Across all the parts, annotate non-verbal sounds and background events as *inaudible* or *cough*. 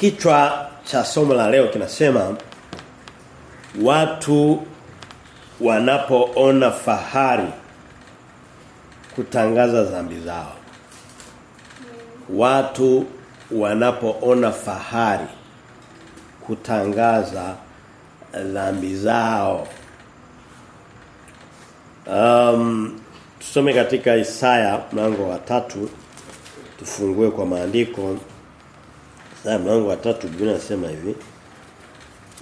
Kichwa cha somo la leo kinasema watu wanapoona fahari kutangaza dhambi zao. Watu wanapoona fahari kutangaza dhambi zao. Um, tusome katika Isaya mlango wa tatu tufungue kwa maandiko Isaya mlango wa 3 Biblia inasema hivi.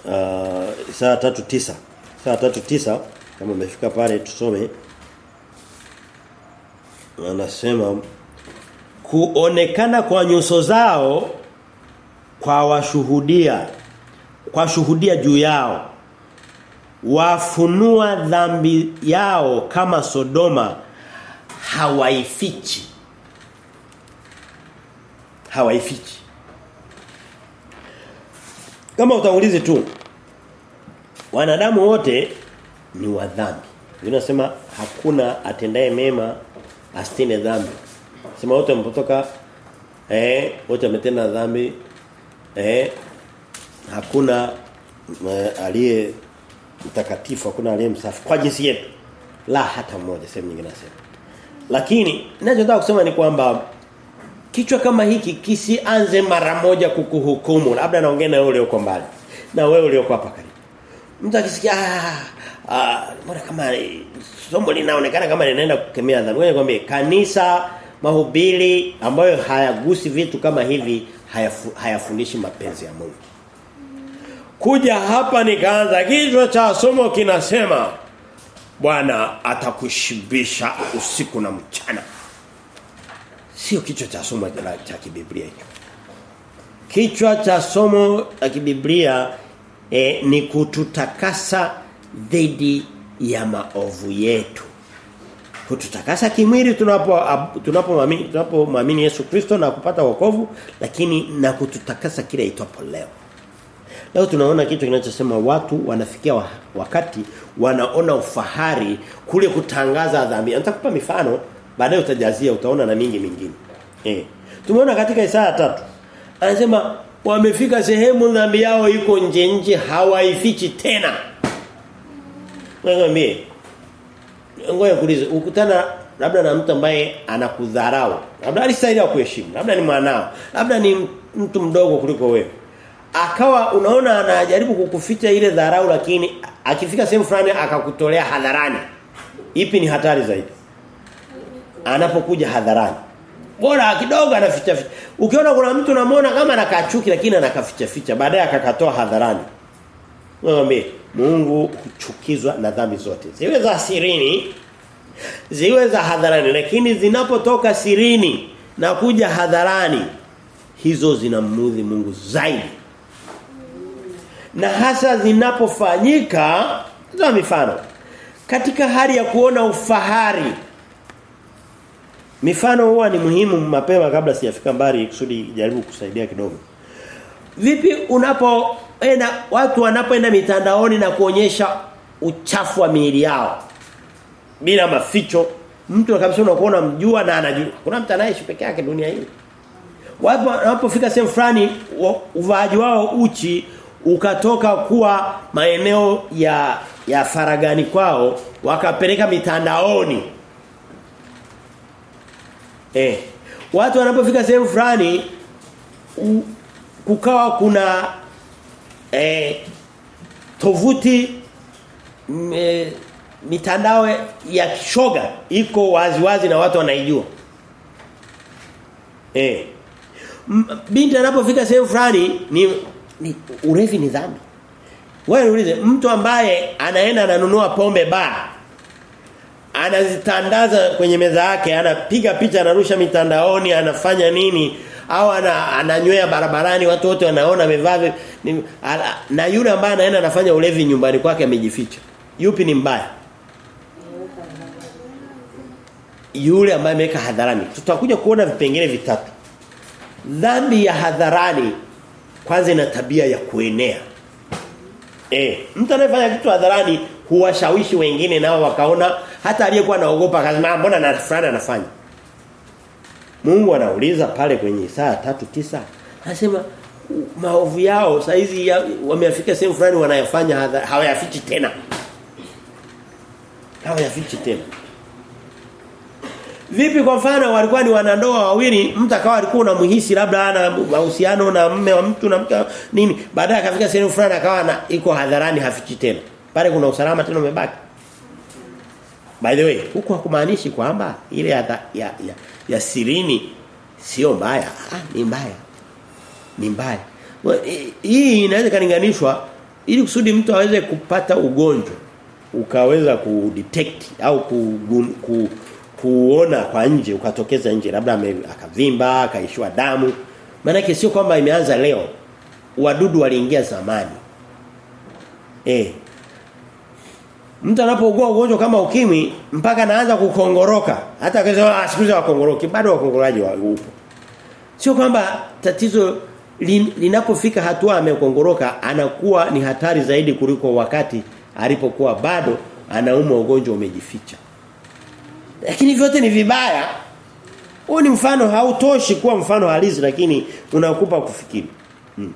Uh, Isaya 3:9. Isaya 3:9 kama umefika pale tusome. Anasema kuonekana kwa nyuso zao kwa washuhudia kwa shuhudia juu yao wafunua dhambi yao kama Sodoma hawaifichi hawaifichi kama utangulizi tu wanadamu wote ni wadhambi unasema hakuna atendaye mema asitende dhambi. Sema wote mpotoka eh wote ametenda dhambi eh hakuna eh, aliye mtakatifu hakuna aliye msafi kwa jinsi yetu. La hata mmoja sehemu nyingine nasema. Lakini ninachotaka kusema ni kwamba kichwa kama hiki kisianze mara moja kukuhukumu. Labda naongea na yule uko mbali. Na wewe ulioko hapa karibu. Mtu akisikia ah mbona kama somo linaonekana kama linaenda kukemea dhambi. Ngoja nikwambie kanisa mahubiri ambayo hayagusi vitu kama hivi hayafu, hayafundishi mapenzi ya Mungu. Kuja hapa nikaanza kichwa cha somo kinasema Bwana atakushibisha usiku na mchana sio kichwa cha somo cha kibiblia hicho. Kichwa cha somo la kibiblia e, ni kututakasa dhidi ya maovu yetu. Kututakasa kimwili tunapo tunapomwamini tunapomwamini Yesu Kristo na kupata wokovu lakini na kututakasa kile itwapo leo. Leo tunaona kitu kinachosema watu wanafikia wakati wanaona ufahari kule kutangaza dhambi. Nitakupa mifano baadaye utajazia utaona na mingi mingine. Eh. Tumeona katika Isaya tatu Anasema wamefika sehemu dhambi yao iko nje nje hawaifichi tena. Ngombe. Ngoja kuulize ukutana labda na mtu ambaye anakudharau. Labda alistahili kuheshimu. Labda ni mwanao. Labda ni mtu mdogo kuliko wewe akawa unaona anajaribu kukuficha ile dharau lakini akifika sehemu fulani akakutolea hadharani ipi ni hatari zaidi anapokuja hadharani. Bora kidogo anaficha ficha. Ukiona kuna mtu unamwona kama anakachuki lakini anakaficha ficha baadaye akakatoa hadharani. Mwambie Mungu kuchukizwa na dhambi zote. Ziwe za sirini ziwe za hadharani lakini zinapotoka sirini na kuja hadharani hizo zinamudhi Mungu zaidi. Na hasa zinapofanyika za mifano katika hali ya kuona ufahari mifano huwa ni muhimu mapema kabla sijafika mbali kusudi jaribu kusaidia kidogo. Vipi unapoenda watu wanapoenda mitandaoni na kuonyesha uchafu wa miili yao? Bila maficho. Mtu kabisa unakuona mjua na anajua. Kuna mtu anaishi peke yake dunia hii. Wapo wanapofika sehemu fulani uvaaji wao uchi ukatoka kuwa maeneo ya ya faragani kwao wakapeleka mitandaoni eh. Watu wanapofika sehemu fulani kukawa kuna eh tovuti me, mitandao ya kishoga iko waziwazi wazi na watu wanaijua. Eh. Binti anapofika sehemu fulani ni, ni urevi ni dhambi. Wewe mtu ambaye anaenda ananunua pombe ba anazitandaza kwenye meza yake, anapiga picha anarusha mitandaoni, anafanya nini au ana, ananywea barabarani watu wote wanaona amevaa na yule ambaye anaenda anafanya ulevi nyumbani kwake amejificha. Yupi ni mbaya? Yule ambaye ameweka hadharani. Tutakuja kuona vipengele vitatu dhambi ya hadharani kwanza ina tabia ya kuenea. Eh, mtu anayefanya kitu hadharani huwashawishi wengine nao wakaona hata aliyekuwa anaogopa akasema mbona na fulani anafanya. Mungu anauliza pale kwenye Isaya 3:9 anasema maovu yao saizi ya, wameafika sehemu fulani wanayafanya hawayafichi tena. Hawayafichi tena. Vipi kwa mfano walikuwa ni wanandoa wawili mtu akawa alikuwa unamhisi labda ana mahusiano na mume wa mtu na mke nini baadaye akafika sehemu fulani akawa na iko hadharani hafichi tena. Pale kuna usalama tena umebaki By the way huku hakumaanishi kwamba ile ya, ya, ya, ya sirini sio mbaya. Ah, ni mbaya. Ni mbaya. Hii inaweza kalinganishwa ili kusudi mtu aweze kupata ugonjwa ukaweza kudetect au ku, ku kuona kwa nje ukatokeza nje labda akavimba akaishiwa damu. Maana sio kwamba imeanza leo. Wadudu waliingia zamani. Eh mtu anapougua ugonjwa kama ukimwi mpaka anaanza kukongoroka hata akisema ah siku za wakongoroki bado wakongororaji wa upo sio kwamba tatizo lin, linapofika hatua amekongoroka anakuwa ni hatari zaidi kuliko wakati alipokuwa bado anaumwa ugonjwa umejificha lakini vyote ni vibaya. Huu ni mfano hautoshi kuwa mfano halisi lakini unakupa kufikiri. Hmm.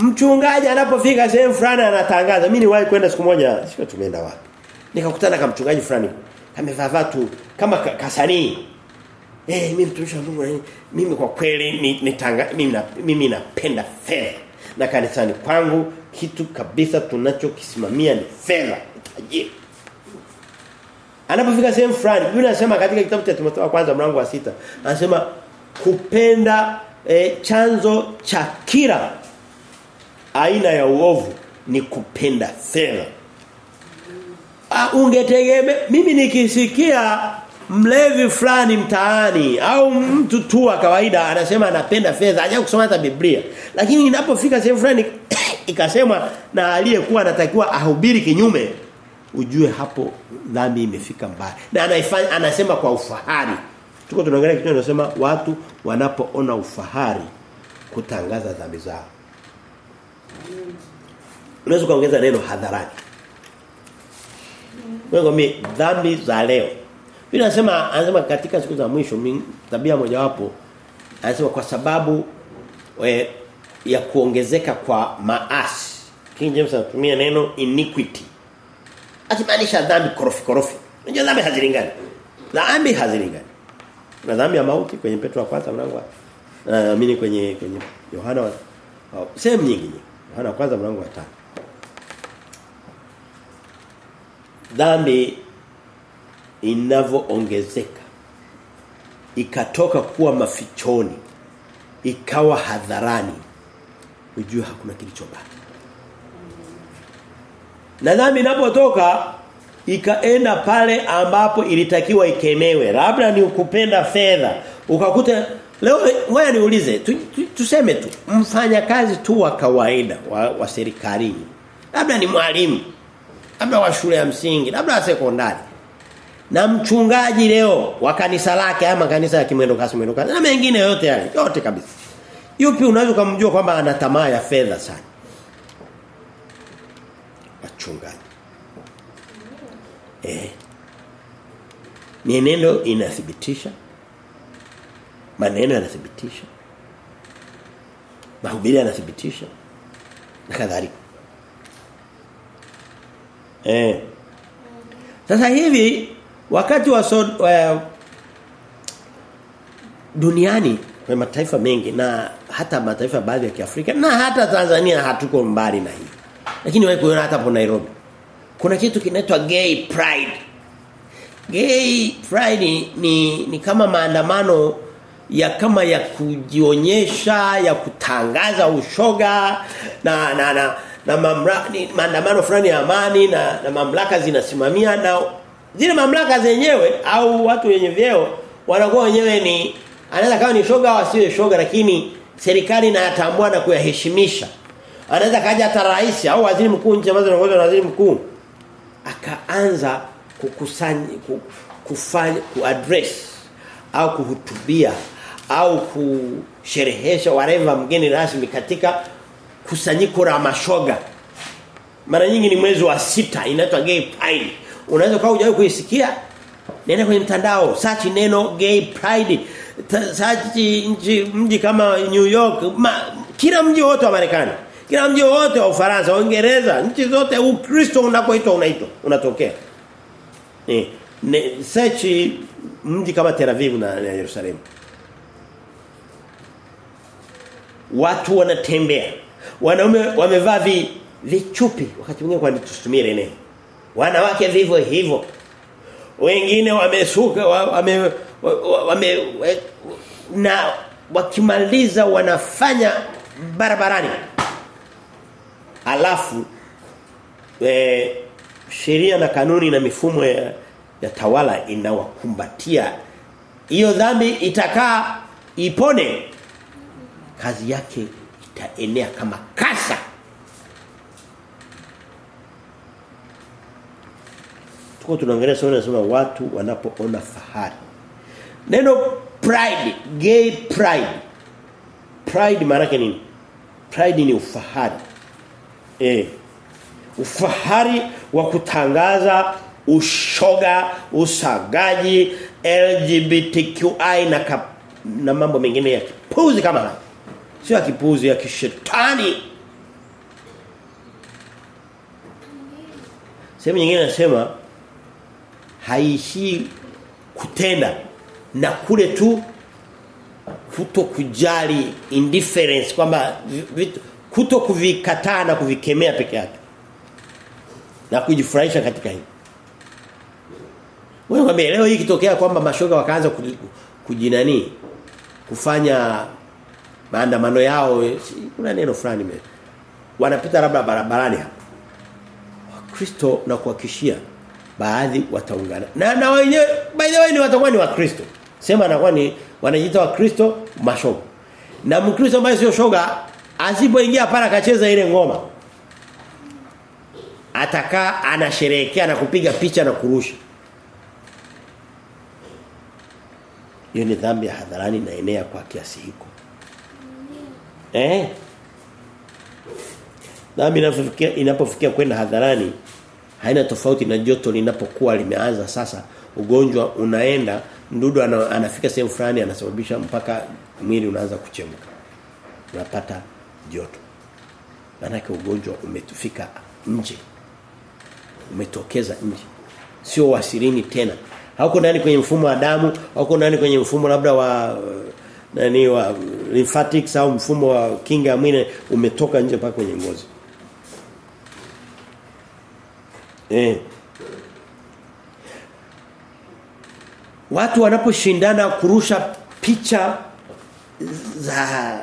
Mchungaji anapofika sehemu fulani anatangaza. Mimi niwahi kwenda siku moja, sio tumeenda wapi. Nikakutana kama mchungaji fulani Amevaa tu kama kasanii. Eh mimi mtumishi wa Mungu mimi kwa kweli ni, ni tanga, mimi na, mimi napenda fedha. Na kanisani kwangu kitu kabisa tunachokisimamia ni fedha. Tajiri. Anapofika sehemu fulani, Biblia inasema katika kitabu cha Timotheo kwanza mlango wa sita anasema kupenda e, chanzo cha kila aina ya uovu ni kupenda fedha. Ah ungetegemea mimi nikisikia mlevi fulani mtaani au mtu tu wa kawaida anasema anapenda fedha, haja kusoma hata Biblia. Lakini inapofika sehemu fulani *coughs* ikasema na aliyekuwa anatakiwa ahubiri kinyume ujue hapo dhambi imefika mbali. Na anaifanya anasema kwa ufahari. Tuko tunaangalia kitu anasema watu wanapoona ufahari kutangaza dhambi zao. Unaweza kuongeza neno hadharani. Wewe mimi dhambi za leo. Biblia sema anasema katika siku za mwisho tabia mojawapo anasema kwa sababu we, ya kuongezeka kwa maasi. King James anatumia neno iniquity akimaanisha dhambi korofi korofi. Unajua dhambi hazilingani. Dhambi hazilingani. Na dhambi ya mauti kwenye Petro wa kwanza mlango wa naamini kwenye kwenye Yohana wa sehemu nyingine. nyingi. Yohana kwanza mlango wa 5. Dhambi inavyoongezeka ikatoka kuwa mafichoni ikawa hadharani ujue hakuna kilichobaki na dhambi inapotoka ikaenda pale ambapo ilitakiwa ikemewe. Labda ni kupenda fedha. Ukakuta leo wewe niulize tu, tu, tuseme tu mfanyakazi tu wa kawaida wa, wa serikalini. Labda ni mwalimu. Labda wa shule ya msingi, labda wa sekondari. Na mchungaji leo wa kanisa lake ama kanisa ya kimwendo kasi mwendo kasi na mengine yote yale, yote kabisa. Yupi unaweza kumjua kwamba ana tamaa ya fedha sana? wachungaji. Eh. Mienendo inathibitisha. Maneno yanathibitisha. Mahubiri yanathibitisha. Na kadhalika. Eh. Sasa hivi wakati wa, so, wa duniani kwa mataifa mengi na hata mataifa baadhi ya Kiafrika na hata Tanzania hatuko mbali na hii. Lakini wewe kuona hata hapo Nairobi. Kuna kitu kinaitwa gay pride. Gay pride ni, ni, ni kama maandamano ya kama ya kujionyesha, ya kutangaza ushoga na na na, na mamlaka maandamano fulani ya amani na, na mamlaka zinasimamia na zile mamlaka zenyewe au watu wenye vyeo wanakuwa wenyewe ni anaweza kawa ni shoga au asiwe shoga lakini serikali inayatambua na kuyaheshimisha. Anaweza kaja hata rais au waziri mkuu nchi ambazo zinaongozwa na waziri mkuu akaanza kukusanya kufanya kuaddress au kuhutubia au kusherehesha wareva mgeni rasmi katika kusanyiko la mashoga. Mara nyingi ni mwezi wa sita inaitwa gay pride. Unaweza kwa hujawahi kuisikia? Nenda kwenye mtandao search neno gay pride. Search nchi mji kama New York ma, kila mji wote wa Marekani kila mji wote wa Ufaransa Uingereza nchi zote Ukristo unakoitwa unaitwa unatokea. Eh ne, search mji kama Tel Aviv na, na Yerusalemu watu wanatembea. Wanaume wamevaa vi vichupi. Wakati mwingine kwa tusitumie neno wanawake vivyo hivyo. Wengine wamesuka wame, wame na wakimaliza wanafanya barabarani. Alafu e, sheria na kanuni na mifumo ya, ya tawala inawakumbatia. Hiyo dhambi itakaa ipone kazi yake itaenea kama kasa. Tuko tunaangalia somo nasema watu wanapoona fahari. Neno pride gay pride. Pride maana yake nini? Pride ni ufahari. Eh ufahari wa kutangaza ushoga usagaji LGBTQI na na mambo mengine ya kipuzi kama haya sio ya kipuzi ya kishetani. Sehemu nyingine anasema haishi kutenda na kule tu kuto kujali indifference kwamba kuto kuvikataa na kuvikemea peke yake na kujifurahisha katika hili wewe leo hii kitokea kwamba mashoga wakaanza kujinani kufanya maandamano yao kuna neno fulani wanapita labda barabarani hapo. Wakristo na kuhakishia baadhi wataungana. Na na wenyewe by the way ni watakuwa ni wakristo. Sema anakuwa ni wanajiita wakristo mashoga. Na mkristo ambaye sio shoga asipoingia pala akacheza ile ngoma atakaa anasherehekea na kupiga picha na kurusha. Hiyo ni dhambi ya hadharani na enea kwa kiasi hiko eh? Dhambi inapofikia inapofikia kwenda hadharani haina tofauti na joto linapokuwa limeanza. Sasa ugonjwa unaenda mdudu ana, anafika sehemu fulani anasababisha mpaka mwili unaanza kuchemka. Unapata joto. Maana ugonjwa umetufika nje. Umetokeza nje. Sio wasirini tena. Hauko ndani kwenye mfumo wa damu hauko ndani kwenye mfumo labda wa nani wa lymphatics au mfumo wa kinga ya mwili umetoka nje mpaka kwenye ngozi Eh. Watu wanaposhindana kurusha picha za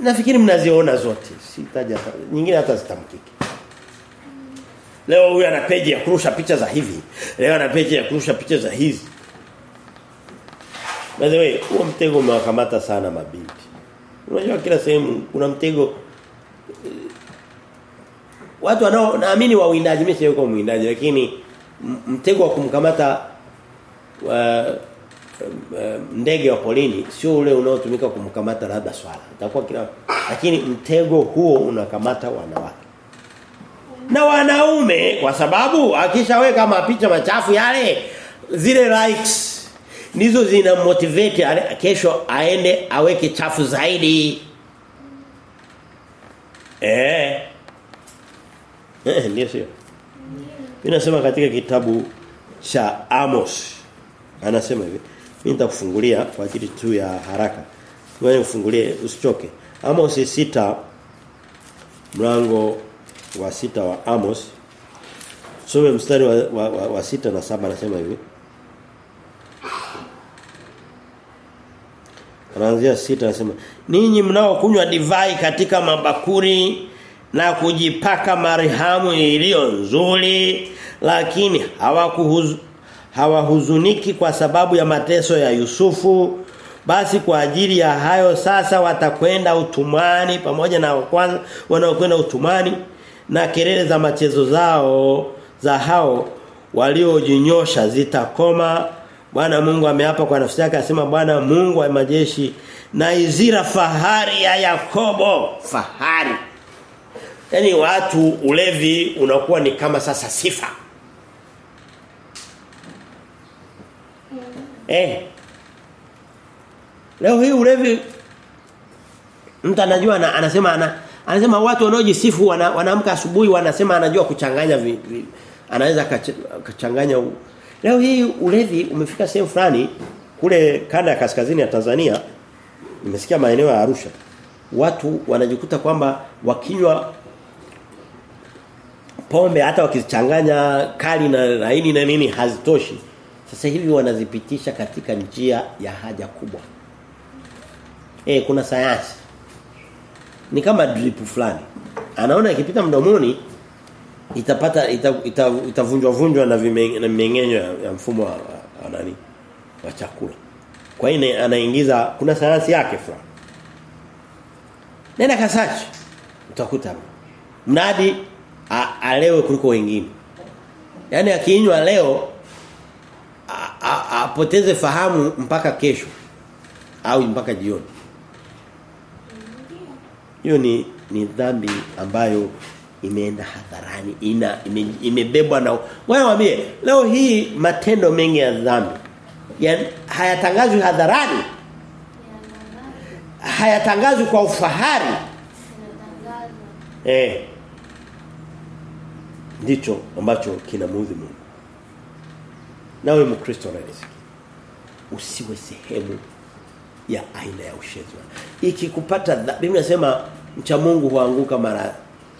Nafikiri mnaziona zote. Sitaja nyingine hata zitamkiki. Leo huyu ana peji ya kurusha picha za hivi. Leo ana peji ya kurusha picha za hizi. By the way, huo mtego umewakamata sana mabinti. Unajua kila sehemu kuna mtego. Watu wanao naamini wawindaji mimi sio mwindaji lakini mtego wa kumkamata wa ndege wa polini sio ule unaotumika kumkamata labda swala. Itakuwa kila lakini mtego huo unakamata wanawake. Na wanaume kwa sababu akishaweka mapicha machafu yale zile likes ndizo zina motivate kesho aende aweke chafu zaidi eh Eh ndio sio. Mimi katika kitabu cha Amos anasema hivi. Mimi nitakufungulia kwa ajili tu ya haraka. Wewe ufungulie usichoke. Amos 6 mlango wa sita wa Amos Some mstari wa, wa, wa, wa sita na saba anasema hivi. Anaanzia sita anasema ninyi mnaokunywa divai katika mabakuri na kujipaka marihamu iliyo nzuri lakini hawakuhuz hawahuzuniki kwa sababu ya mateso ya Yusufu basi kwa ajili ya hayo sasa watakwenda utumani pamoja na kwanza wanaokwenda utumani na kelele za machezo zao za hao waliojinyosha zitakoma Bwana Mungu ameapa kwa nafsi yake asema Bwana Mungu wa majeshi na izira fahari ya Yakobo fahari Yaani watu ulevi unakuwa ni kama sasa sifa. Mm. Eh. Leo hii ulevi mtu anajua na, anasema ana, anasema watu wanaojisifu wana, wanaamka asubuhi wanasema anajua kuchanganya vi, vi, anaweza kuchanganya Leo hii ulevi umefika sehemu fulani kule kanda ya kaskazini ya Tanzania. Nimesikia maeneo ya Arusha. Watu wanajikuta kwamba wakinywa pombe hata wakizichanganya kali na laini na nini hazitoshi. Sasa hivi wanazipitisha katika njia ya haja kubwa. Eh kuna sayansi. Ni kama drip fulani. Anaona ikipita mdomoni itapata itavunjwa ita, ita vunjwa na vimeng'enyo ya, ya mfumo wa, wa nani wa chakula. Kwa hiyo anaingiza kuna sayansi yake fulani. Nenda kasachi utakuta mradi alewe kuliko wengine. Yani akiinywa leo apoteze fahamu mpaka kesho au mpaka jioni. Hiyo ni ni dhambi ambayo imeenda hadharani ina imebebwa ime na wewe waambie leo hii matendo mengi ya dhambi ya, hayatangazwi hadharani hayatangazwi kwa ufahari. Eh ndicho ambacho kinamuudhi Mungu. Nawe mkristo unanisikia usiwe sehemu ya aina ya ushenzi ikikupata Biblia inasema mcha Mungu huanguka mara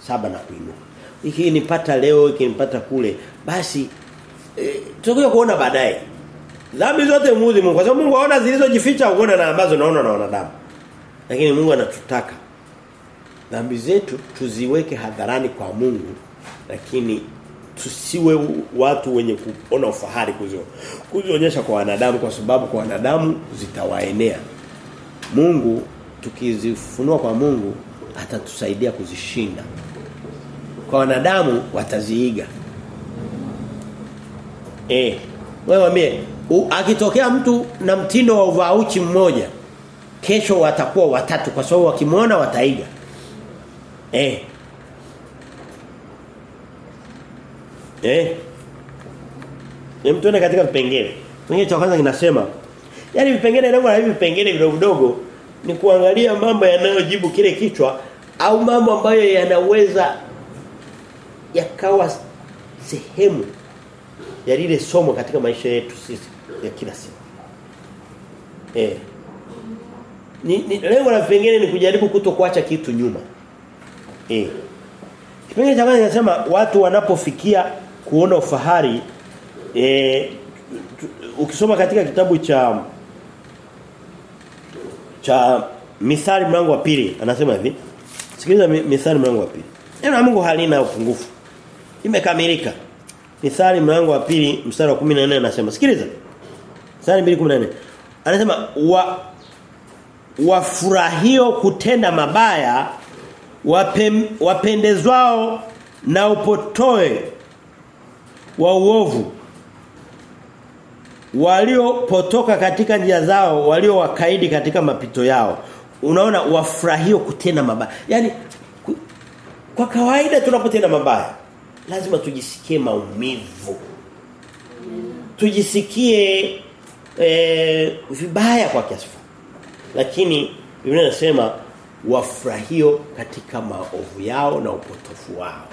saba na kuinuka ikinipata leo ikinipata kule basi e, tutakuja kuona baadaye. Dhambi zote muzi Mungu kwa sababu Mungu aona zilizojificha uone na ambazo naona na wanadamu. Lakini Mungu anatutaka dhambi zetu tuziweke hadharani kwa Mungu lakini tusiwe watu wenye kuona ufahari kuzio kuzionyesha kwa wanadamu kwa sababu kwa wanadamu zitawaenea. Mungu tukizifunua kwa Mungu atatusaidia kuzishinda kwa wanadamu wataziiga eh wewe mwambie akitokea mtu na mtindo wa uvauchi mmoja kesho watakuwa watatu kwa sababu wakimwona wataiga eh Eh? Hem tuone katika vipengele. Kipengele cha kwanza kinasema yani vipengele lengo la hivi vipengele vidogo vidogo ni kuangalia mambo yanayojibu kile kichwa au mambo ambayo yanaweza yakawa sehemu ya lile somo katika maisha yetu sisi ya kila siku. Eh. Ni, ni lengo la vipengele ni kujaribu kutokuacha kitu nyuma. Eh. Kipengele cha kwanza kinasema watu wanapofikia kuona ufahari eh ukisoma katika kitabu cha cha Mithali mlango wa pili anasema hivi Sikiliza Mithali mlango wa pili Neno la Mungu halina upungufu imekamilika. Mithali mlango wa pili mstari wa 14 anasema sikiliza. Mithali 2:14 anasema wa wafurahio kutenda mabaya wapem, wapendezwao na upotoe wa uovu. Waliopotoka katika njia zao walio wakaidi katika mapito yao. Unaona wafurahio kutenda mabaya. Yani kwa kawaida tunapotenda mabaya lazima tujisikie maumivu tujisikie e, vibaya kwa kiasi lakini Biblia inasema wafurahio katika maovu yao na upotofu wao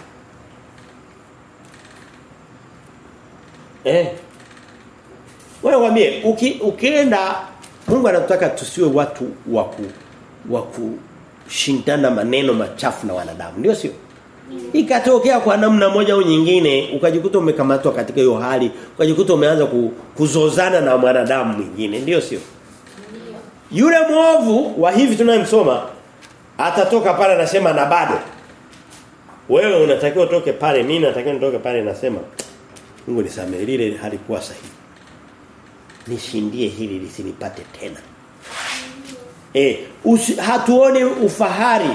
Eh. Wewe waambie uki, ukienda Mungu anataka tusiwe watu wa wa kushindana maneno machafu na wanadamu. Ndio sio? Ikatokea kwa namna moja au nyingine ukajikuta umekamatwa katika hiyo hali, ukajikuta umeanza kuzozana na mwanadamu mwingine, ndio sio? Yule mwovu wa hivi tunayemsoma atatoka pale anasema na bado. Wewe unatakiwa utoke pale, mimi natakiwa nitoke pale nasema Mungu nisamehe lile halikuwa sahihi. Nishindie hili lisinipate tena. Eh, hatuone hatuoni ufahari.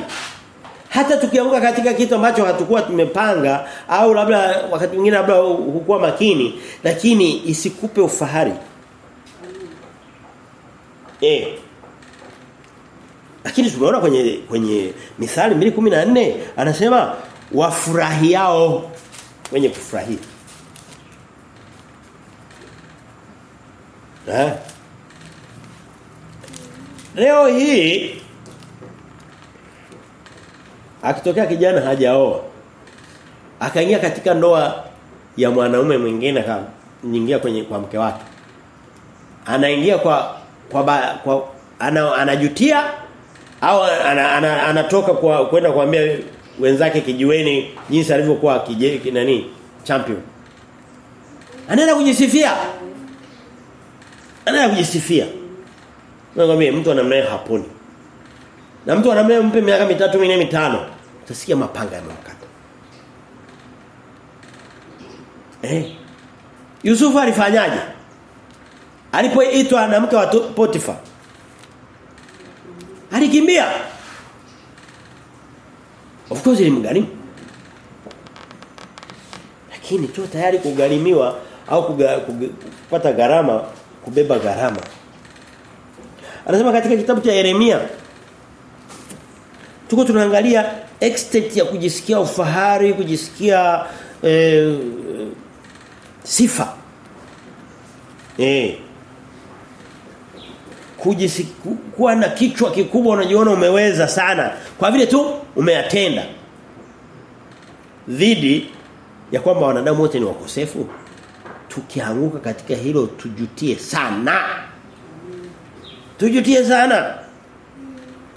Hata tukianguka katika kitu ambacho hatukuwa tumepanga au labda wakati mwingine labda hukuwa makini, lakini isikupe ufahari. Eh. Lakini tumeona kwenye kwenye Mithali 2:14 anasema wafurahiao wenye kufurahia. Eh? leo hii akitokea kijana hajaoa akaingia katika ndoa ya mwanaume mwingine akaingia kwenye kwa mke wake. Anaingia kwa kwa, ba, kwa ana, anajutia au ana, ana, anatoka kwa kwenda kuambia wenzake kijiweni jinsi alivyokuwa kijeki nani champion. Anaenda kujisifia. Anaenda kujisifia. Nakwambia mtu anamnaye haponi na mtu anamnaye mpe miaka mitatu minne mitano utasikia mapanga yamemkata. Eh? Yusufu alifanyaje? Alipoitwa na mke wa Potifa alikimbia. Of course ilimgharimu lakini tu tayari kugharimiwa au kuga, kuga, kupata gharama kubeba gharama. Anasema katika kitabu cha Yeremia tuko tunaangalia extent ya kujisikia ufahari kujisikia eh, sifa. Eh. Kujisikia na kichwa kikubwa unajiona umeweza sana. Kwa vile tu umeyatenda. Dhidi ya kwamba wanadamu wote ni wakosefu. Tukianguka katika hilo tujutie sana. Tujutie sana.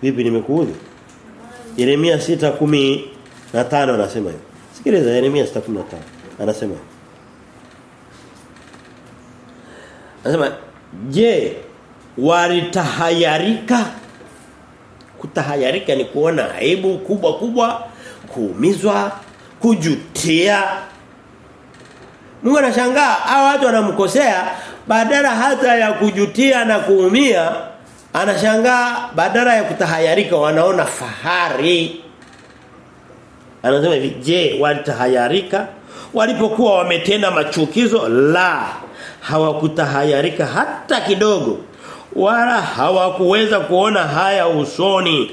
Vipi nimekuudhi Yeremia 6:15 anasema hivi. Sikiliza Yeremia 6:15 anasema Anasema je walitahayarika? Kutahayarika ni kuona aibu kubwa kubwa kuumizwa kujutia. Mungu anashangaa hao watu wanamkosea badala hata ya kujutia na kuumia anashangaa badala ya kutahayarika wanaona fahari. Anasema hivi je walitahayarika? Walipokuwa wametenda machukizo? La hawakutahayarika hata kidogo wala hawakuweza kuona haya usoni.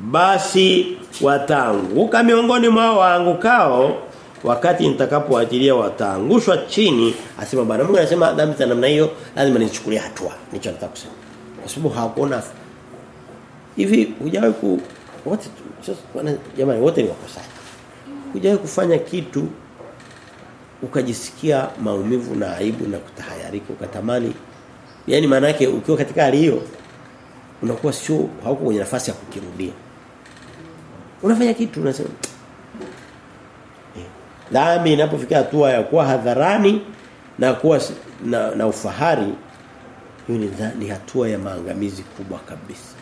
Basi wataanguka miongoni mwao waangukao wakati nitakapoajilia wataangushwa chini asema bwana. Mungu anasema dhambi za namna hiyo lazima nichukulie hatua. Nicho nataka kusema kwa sababu hawakuona hivi hujawahi ku wote jamani wote ni wakosaji. Hujawahi kufanya kitu ukajisikia maumivu na aibu na kutahayarika ukatamani yani maana yake ukiwa katika hali hiyo unakuwa sio hauko kwenye nafasi ya kukirudia. Unafanya kitu unasema eh, inapofikia hatua ya kuwa hadharani na kuwa na, na ufahari hiyo ni, ni hatua ya maangamizi kubwa kabisa.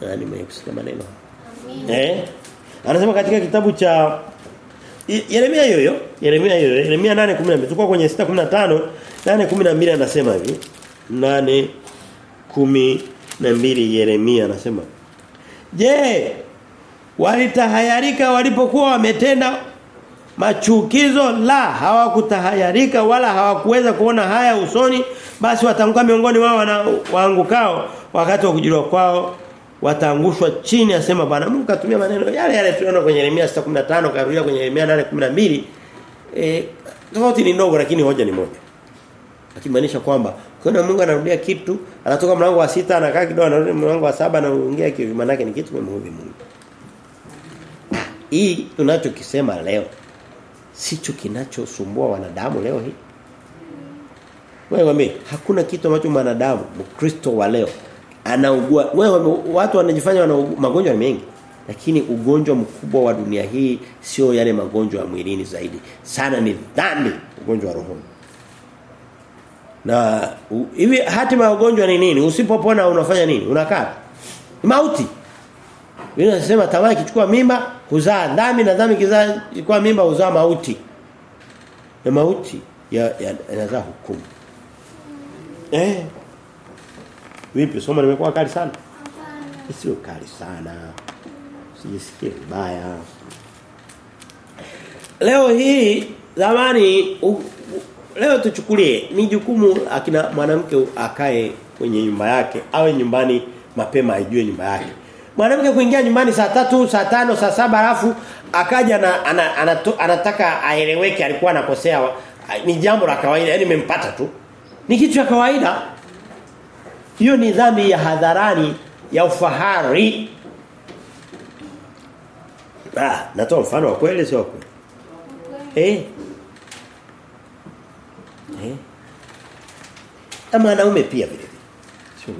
Nani mwenye kusikia maneno. Eh? Anasema katika kitabu cha Yeremia hiyo Yeremia hiyo Yeremia 8:12 tulikuwa kwenye 6:15 8:12 anasema hivi. 8:12 Yeremia anasema. Je walitahayarika walipokuwa wametenda machukizo la hawakutahayarika wala hawakuweza kuona haya usoni basi watanguka miongoni wao wana waangukao. Wakati wa kujiliwa kwao wataangushwa chini asema bwana. Mungu katumia maneno yale yale tunaona kwenye Yeremia 6:15 karudia kwenye Yeremia 8:12 eh tofauti ni ndogo lakini hoja ni moja. Akimaanisha kwamba kuna Mungu anarudia kitu anatoka mlango wa sita anakaa kidogo anarudi mlango wa saba anaongea kitu. Maana ni kitu kimemhudhi Mungu. Hii tunachokisema leo sicho kinachosumbua wanadamu leo hii. Wewe wame hakuna kitu ambacho mwanadamu mkristo wa leo anaugua. Wewe watu wanajifanya wana magonjwa mengi lakini ugonjwa mkubwa wa dunia hii sio yale magonjwa ya mwilini zaidi. Sana ni dhambi ugonjwa wa roho na hivi hatima ya ugonjwa ni nini? Usipopona unafanya nini? Unakaa mauti Biblia inasema tamaa ikichukua mimba huzaa dhambi na dhambi kizaa ikichukua mimba huzaa mauti na mauti yanazaa ya, hukumu eh Vipi somo limekuwa kali sana? Sio kali sana. Sijisikie vibaya. Leo hii zamani u, u, leo tuchukulie ni jukumu akina mwanamke akae kwenye nyumba yake awe nyumbani mapema ajue nyumba yake. Mwanamke kuingia nyumbani saa tatu, saa tano, saa saba alafu akaja na ana, ana, anataka aeleweke alikuwa anakosea ni jambo la kawaida yani nimempata tu. Ni kitu cha kawaida Hiyo ni dhambi ya hadharani ya ufahari. Ah, natoa mfano wa kweli sio kweli. Eh. Eh. Ama wanaume pia vile vile. Sio.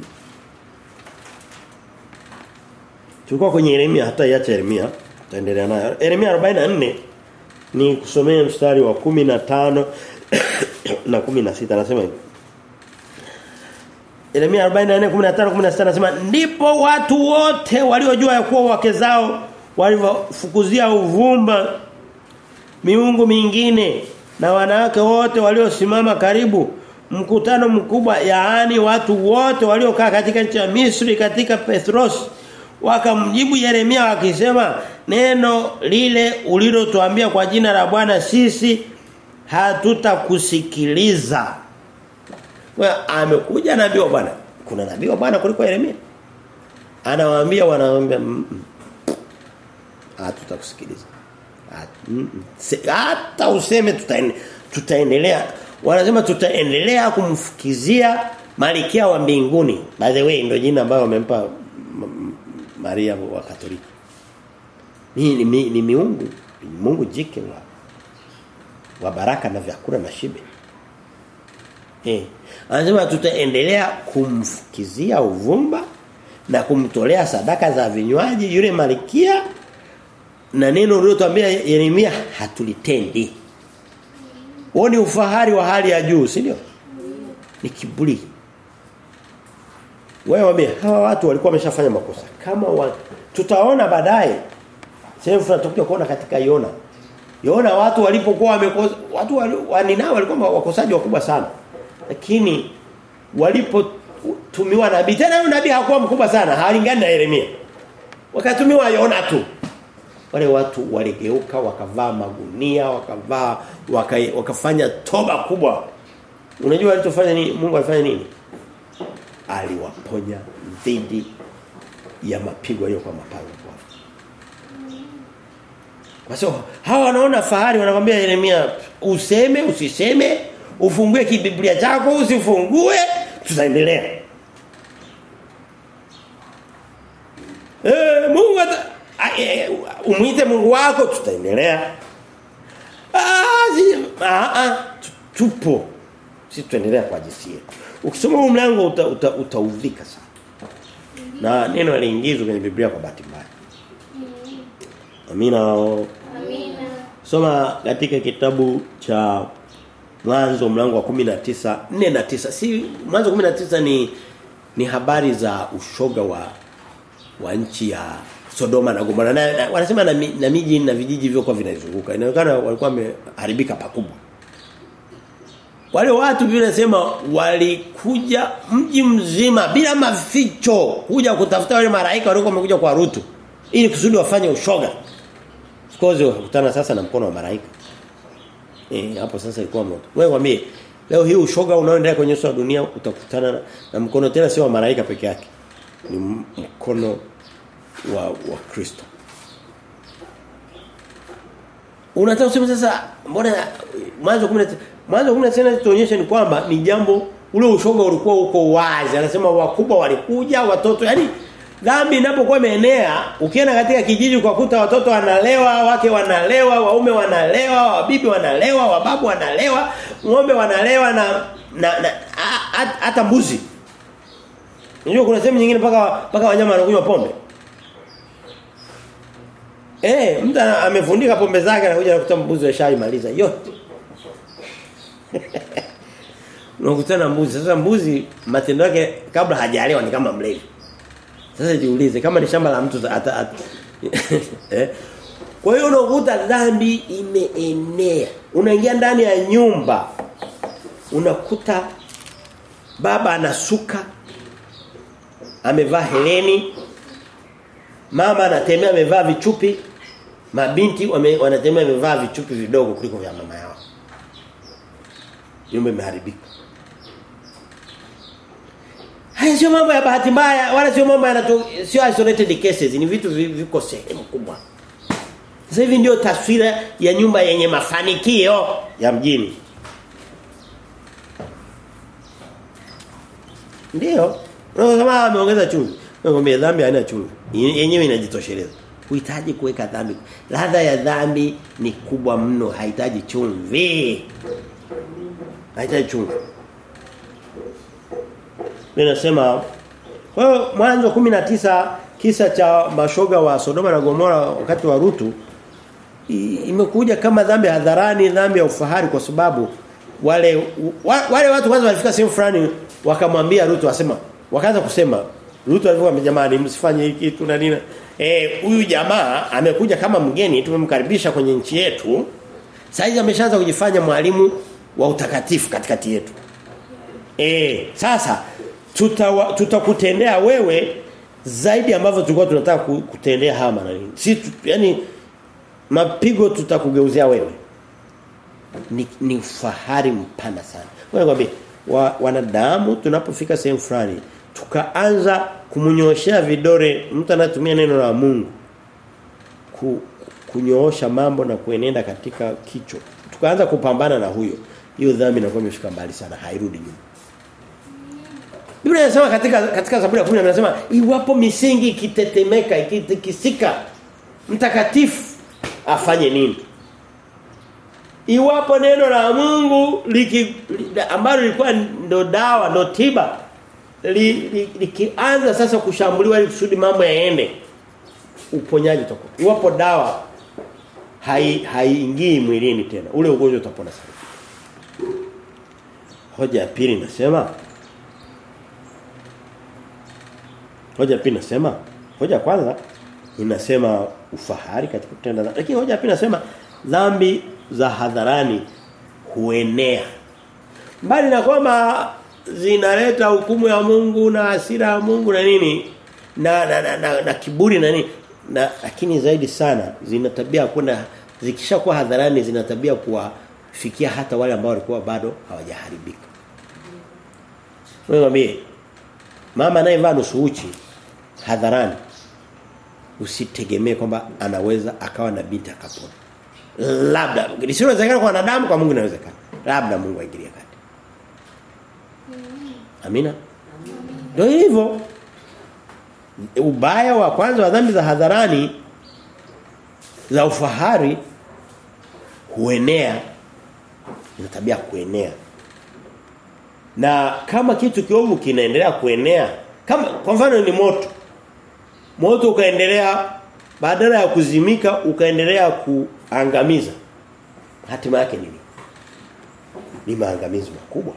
Tulikuwa kwenye Yeremia hata iache Yeremia tutaendelea nayo. Yeremia 44 ni kusomea mstari wa 15 na 16 *coughs* anasema hivi. Yeremia 44 15 16 anasema ndipo watu wote waliojua ya kuwa wake zao walivyofukuzia uvumba miungu mingine na wanawake wote waliosimama karibu mkutano mkubwa yaani watu wote waliokaa katika nchi ya Misri katika Petros wakamjibu Yeremia wakisema neno lile ulilotuambia kwa jina la Bwana sisi hatutakusikiliza. Kwa amekuja nabii wa Bwana. Kuna nabii wa Bwana kuliko Yeremia? Anawaambia wanaambia hatutakusikiliza. Hata useme tutaendelea tutaendelea. Wanasema tutaendelea kumfukizia malikia wa mbinguni. By the way ndio jina ambayo wamempa Maria wa Katoliki ni, ni, ni, ni miungu ni Mungu jike wa wa baraka na vyakula na shibe eh anasema tutaendelea kumfukizia uvumba na kumtolea sadaka za vinywaji yule malikia na neno ulilotuambia Yeremia hatulitendi. Wao ni ufahari wa hali ya juu, si ndio? Ni kiburi. Wewe waambie hawa watu walikuwa wameshafanya makosa. Kama wa, tutaona baadaye. Sehemu tunatokea kuona katika Yona. Yona watu walipokuwa wamekosa watu waninao walikuwa wakosaji wakubwa sana. Lakini walipotumiwa nabii tena nabii hakuwa mkubwa sana, halingani na Yeremia. Wakatumiwa Yona tu wale watu waligeuka wakavaa magunia wakavaa waka, wakafanya toba kubwa unajua alichofanya nini Mungu alifanya nini aliwaponya dhidi ya mapigo yao kwa mapanga kwa kwa sababu hawa wanaona fahari wanakwambia Yeremia useme usiseme ufungue kibiblia chako usifungue tutaendelea eh Mungu ata umwite Mungu wako tutaendelea. Ah, zi, ah, ah tupo. Sisi tuendelea kwa jinsi yetu. Ukisoma huu mlango utaudhika uta, uta, sana. Na neno liingizwe kwenye Biblia kwa bahati mbaya. Amina. Amina. Soma katika kitabu cha Mwanzo mlango wa 19 4 na 9. Si Mwanzo 19 ni ni habari za ushoga wa wa nchi ya Sodoma na Gomora. Na, na wanasema na, na miji na vijiji vyokuwa vinazunguka. Inaonekana walikuwa wameharibika pakubwa. Wale watu vile nasema walikuja mji mzima bila maficho kuja kutafuta wale maraika walikuwa wamekuja kwa Rutu ili kusudi wafanye ushoga. Sikozi wakutana sasa na mkono wa malaika. Eh hapo sasa ilikuwa moto. Wewe mwambie leo hii ushoga unaoendelea kwenye uso wa dunia utakutana na, na mkono tena sio wa malaika peke yake. Ni mkono wa wa Kristo. Unataka kusema sasa mbona mwanzo 10 mwanzo 10 tuonyeshe ni kwamba ni jambo ule ushoga ulikuwa uko wazi. Anasema wakubwa walikuja, watoto yani dhambi inapokuwa imeenea, ukienda katika kijiji ukakuta watoto wanalewa, wake wanalewa, waume wanalewa, wabibi wanalewa, wababu wanalewa, ng'ombe wanalewa na na, hata mbuzi. Unajua kuna sehemu nyingine paka paka wanyama wanakunywa pombe. Eh, mtu amefundika pombe zake anakuja anakuta mbuzi washaimaliza yote. Unakutana mbuzi. Sasa mbuzi matendo yake kabla hajalewa ni kama mlevi. Sasa jiulize kama ni shamba la mtu ata, ata *laughs* eh? Kwa hiyo unakuta dhambi imeenea. Unaingia ndani ya nyumba. Unakuta baba anasuka amevaa heleni mama anatembea amevaa vichupi mabinti wame, wanatembea wamevaa vichupi vidogo kuliko vya mama yao nyumba imeharibika haya sio mambo ya bahati mbaya wala sio mambo yanato sio isolated cases ni vitu viko sehemu kubwa sasa hivi ndio taswira ya nyumba yenye mafanikio ya mjini ndio Unasema ameongeza chumvi. Ngombe dhambi haina chumvi. Yenyewe inajitosheleza. Huhitaji kuweka dhambi. Ladha ya dhambi ni kubwa mno, haihitaji chumvi. Haihitaji chumvi. nasema kwa hiyo mwanzo 19 kisa cha mashoga wa Sodoma na Gomora wakati wa Rutu imekuja kama dhambi hadharani, dhambi ya ufahari kwa sababu wale wa, wale watu kwanza walifika sehemu fulani wakamwambia Rutu wasema wakaanza kusema Rutu alikuwa jamani msifanye hiki kitu na nini eh huyu jamaa amekuja kama mgeni tumemkaribisha kwenye nchi yetu sasa ameshaanza kujifanya mwalimu wa utakatifu katikati yetu. Eh sasa tutakutendea tuta wewe zaidi ambavyo tulikuwa tunataka kutendea Hama na nini. si yani mapigo tutakugeuzia wewe. Ni, ni fahari mpana sana. Kwambie wa, wanadamu tunapofika sehemu fulani tukaanza kumunyoshea vidore mtu anatumia neno la Mungu ku, kunyoosha mambo na kuenenda katika kicho tukaanza kupambana na huyo hiyo dhambi inakuwa imefika mbali sana hairudi nyuma Biblia inasema katika katika Zaburi ya 10 inasema iwapo misingi ikitetemeka ikitikisika mtakatifu afanye nini? Iwapo neno la Mungu liki ambalo lilikuwa ndo dawa ndo tiba likianza li, li, sasa kushambuliwa ili kusudi mambo yaende uponyaji utakuwa. Iwapo dawa haiingii hai mwilini tena ule ugonjwa utapona sana. Hoja ya pili nasema Hoja ya pili nasema, hoja kwanza inasema ufahari katika kutenda dhambi. Lakini hoja ya pili nasema dhambi za hadharani huenea. Mbali na kwamba zinaleta hukumu ya Mungu na hasira ya Mungu na nini na na, na, na, na kiburi na nini na lakini zaidi sana zina tabia kwenda zikishakuwa hadharani zina tabia kuwafikia hata wale ambao walikuwa bado hawajaharibika. Wewe Mama anayevaa nusu uchi hadharani usitegemee kwamba anaweza akawa na binti akapona. Labda lisilowezekana kwa wanadamu kwa Mungu inawezekana. Labda Mungu aingilie kati. Amina. Ndio hivyo. Ubaya wa kwanza wa dhambi za hadharani za ufahari huenea ina tabia kuenea na kama kitu kiovu kinaendelea kuenea kama kwa mfano ni moto. Moto ukaendelea badala ya kuzimika ukaendelea kuangamiza. Hatima yake nini? Ni maangamizi makubwa.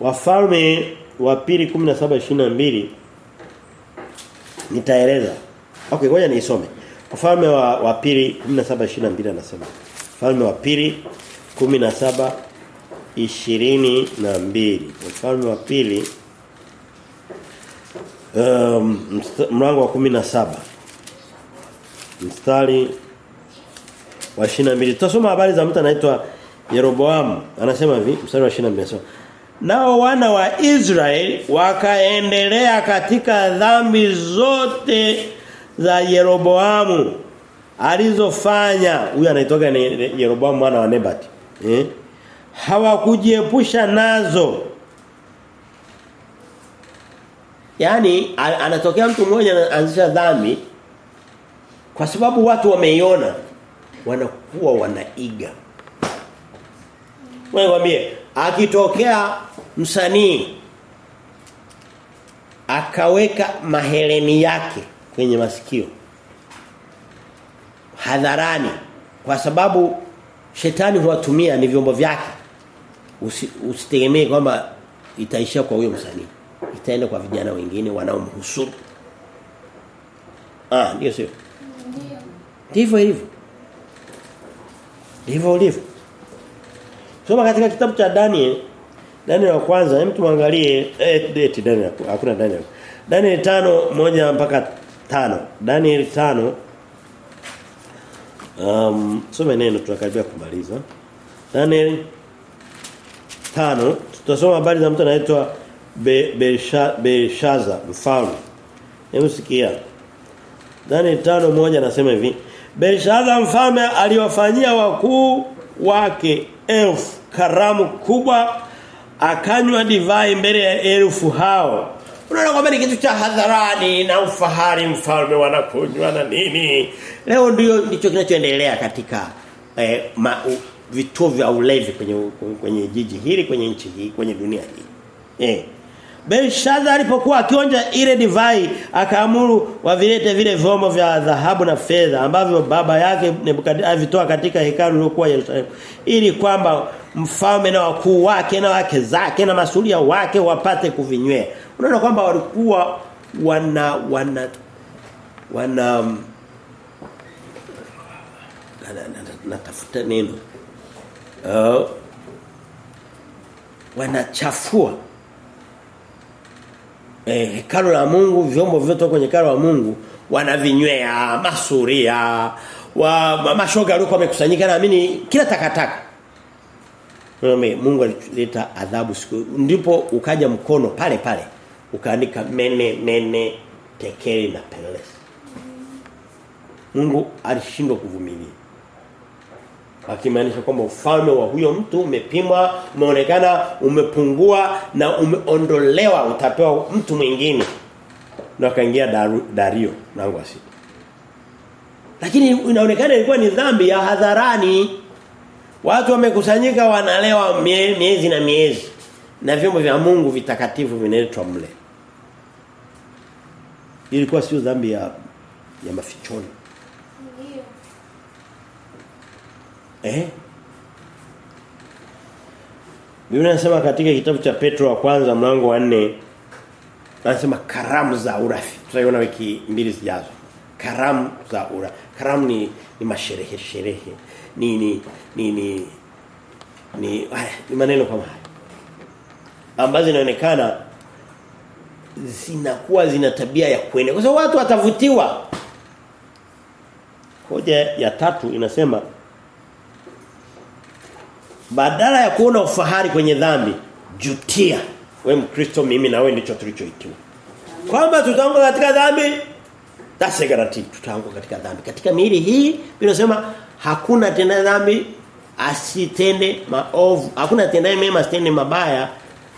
Wafalme wa pili 17:22 nitaeleza. Okay ngoja niisome. Wafalme wa wa pili 17:22 anasema. Wafalme wa pili 17 ishirini na mbili. Mfalme wa pili um, mlango wa kumi na saba. Mstari wa 22 tutasoma habari za mtu anaitwa Yeroboamu. Anasema hivi mstari wa 22 anasema Nao wana wa Israeli wakaendelea katika dhambi zote za Yeroboamu alizofanya. Huyu anaitoka Yeroboamu mwana wa Nebati eh hawakujiepusha nazo yani anatokea mtu mmoja anaanzisha dhambi kwa sababu watu wameiona wanakuwa wanaiga. Wewe mwambie akitokea msanii akaweka maheleni yake kwenye masikio hadharani kwa sababu shetani huwatumia ni vyombo vyake Usi, usitegemee kwamba itaishia kwa huyo msanii. Itaenda kwa vijana wengine wanaomhusu. ah ndio sio? Ndivyo ilivyo. Ndivyo ilivyo soma katika kitabu cha Daniel Daniel wa kwanza. Hem tumwangalie eh date Daniel. Hakuna Daniel. Daniel tano moja mpaka tano. Daniel tano. Um so neno tunakaribia kumaliza. Daniel tano tutasoma habari za mtu anaitwa Belshaza mfalme. Hebu sikia. Dani tano moja anasema hivi. Belshaza mfalme aliwafanyia wakuu wake elfu karamu kubwa akanywa divai mbele ya elfu hao Unaona kwamba ni kitu cha hadharani na ufahari mfalme wanakunywa na nini. Leo ndio ndicho kinachoendelea katika eh, ma, vituo vya ulevi kwenye kwenye jiji hili, kwenye nchi hii, kwenye dunia hii. Eh. Belshaza alipokuwa akionja ile divai akaamuru wavilete vile vyombo vya dhahabu na fedha ambavyo baba yake Nebukadnezar katika hekalu lilokuwa Yerusalemu ili kwamba mfalme na wakuu wake na wake zake na masuria wake wapate kuvinywea. Unaona kwamba walikuwa wana wana wana natafuta neno. Uh, wanachafua. Eh, hekalo la Mungu vyombo vyote kwenye hekalo la Mungu wanavinywea masuria wa mashoga walikuwa wamekusanyika naamini kila takataka. Mungu alileta adhabu siku ndipo ukaja mkono pale pale ukaandika mene mene tekeli na pelesi Mungu alishindwa kuvumilia akimaanisha kwamba ufalme wa huyo mtu umepimwa umeonekana umepungua na umeondolewa utapewa mtu mwingine. Na akaingia Dario mlango wa sita. Lakini inaonekana ilikuwa ni dhambi ya hadharani. Watu wamekusanyika wanalewa mie, miezi na miezi. Na vyombo vya Mungu vitakatifu vinaletwa mle. Ilikuwa sio dhambi ya ya mafichoni Eh? Biblia inasema katika kitabu cha Petro wa kwanza mlango wa 4 anasema karamu za urafi. Tutaiona wiki mbili zijazo. Karamu za urafi. Karamu ni ni masherehe sherehe. Ni ni ni ni ni, ay, ni maneno kama haya. Ambazo inaonekana zinakuwa zina tabia ya kuenea. Kwa sababu watu watavutiwa. Hoja ya tatu inasema badala ya kuona ufahari kwenye dhambi jutia we mkristo mimi na wewe ndicho tulichoitiwa. Kwamba tutaanguka katika dhambi that's a guarantee. Tutaanguka katika dhambi. Katika miili hii binasema hakuna tena dhambi asitende maovu. Hakuna tena mema asitende mabaya.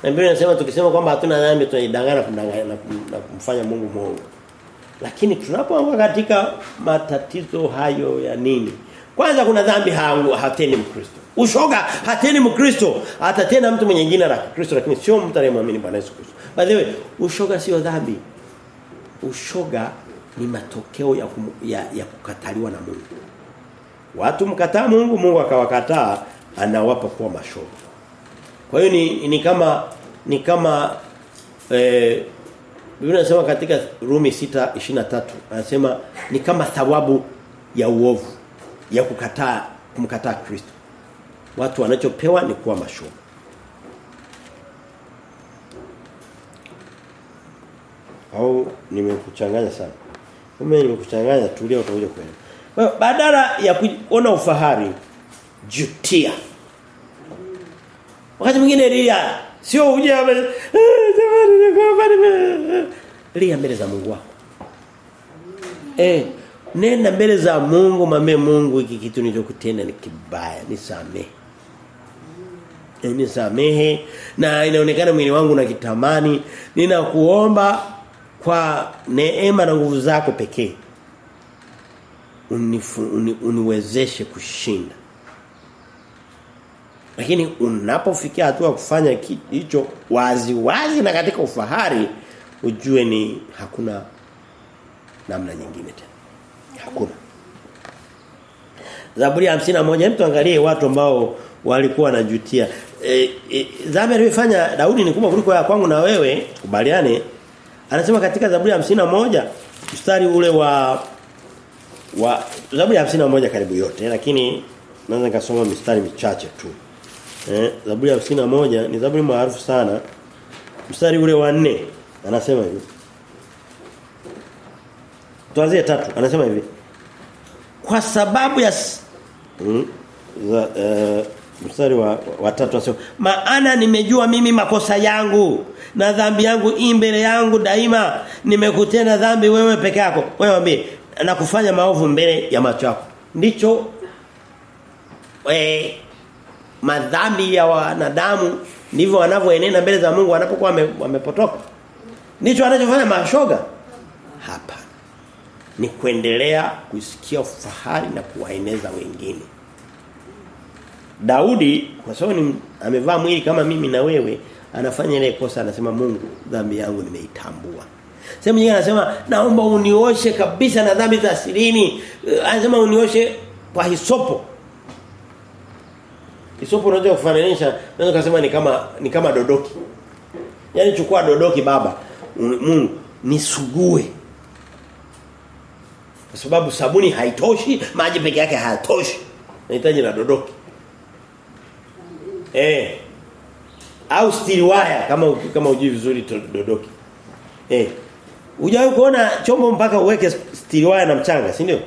Na Biblia inasema tukisema kwamba hatuna dhambi tunajidanganya na kumfanya Mungu mwongo. Lakini tunapoanguka katika matatizo hayo ya nini? Kwanza kuna dhambi hatendi mkristo ushoga hateni mkristo. Atatenda mtu mwenye jina la Kristo lakini sio mtu anayemwamini Bwana Yesu Kristo. By the way ushoga sio dhambi. Ushoga ni matokeo ya, kum, ya ya kukataliwa na Mungu. Watu mkataa Mungu Mungu akawakataa anawapa kuwa mashoga. Kwa hiyo ni, ni kama ni kama eh Biblia inasema katika Rumi 6:23 anasema ni kama thawabu ya uovu ya kukataa kumkataa Kristo. Watu wanachopewa ni kuwa mashuhuda Au nimekuchanganya sana. Kama nimekuchanganya tulia utakuja kuelewa. Badala ya kuona ufahari jutia. Wakati mwingine lia sio uje jamani lia mbele za Mungu wako. Eh nenda mbele za Mungu mame Mungu hiki kitu nilichokutenda ni kibaya nisamehe nisamehe na inaonekana mwili wangu na kitamani ninakuomba kwa neema na nguvu zako pekee uni, uniwezeshe kushinda. Lakini unapofikia hatua kufanya hicho wazi wazi na katika ufahari ujue ni hakuna namna nyingine tena. Hakuna. Zaburi ya 51 mtu angalie watu ambao walikuwa wanajutia e, e, dhambi aliyofanya Daudi ni kubwa kuliko ya kwangu na wewe kubaliane. Anasema katika Zaburi ya 51 mstari ule wa wa Zaburi ya 51 karibu yote lakini naweza nikasoma mistari michache tu. Eh Zaburi ya 51 ni Zaburi maarufu sana. Mstari ule wa 4 anasema hivi. Tuanzie tatu anasema hivi. Kwa sababu ya mm, za, uh, mstari wa, wa maana nimejua mimi makosa yangu na dhambi yangu i mbele yangu daima nimekutenda dhambi wewe peke yako wewe mwambie na kufanya maovu mbele ya macho yako ndicho eh madhambi ya wanadamu ndivyo wanavyoenena mbele za Mungu wanapokuwa wamepotoka Ndicho anachofanya mashoga? Hapa. Ni kuendelea kusikia fahari na kuwaeneza wengine. Daudi kwa sababu amevaa mwili kama mimi na wewe anafanya ile kosa anasema Mungu dhambi yangu nimeitambua. Sema nyingine anasema naomba unioshe kabisa na dhambi za sirini. Anasema unioshe kwa hisopo. Hisopo unaweza kufananisha unaweza kusema ni kama ni kama dodoki. Yaani chukua dodoki baba Mungu nisugue. Kwa sababu sabuni haitoshi, maji peke yake hayatoshi. Nahitaji na dodoki. Eh. Au steel wire kama kama ujui vizuri dodoki. Eh. Hujawahi kuona chombo mpaka uweke steel wire na mchanga, si ndio?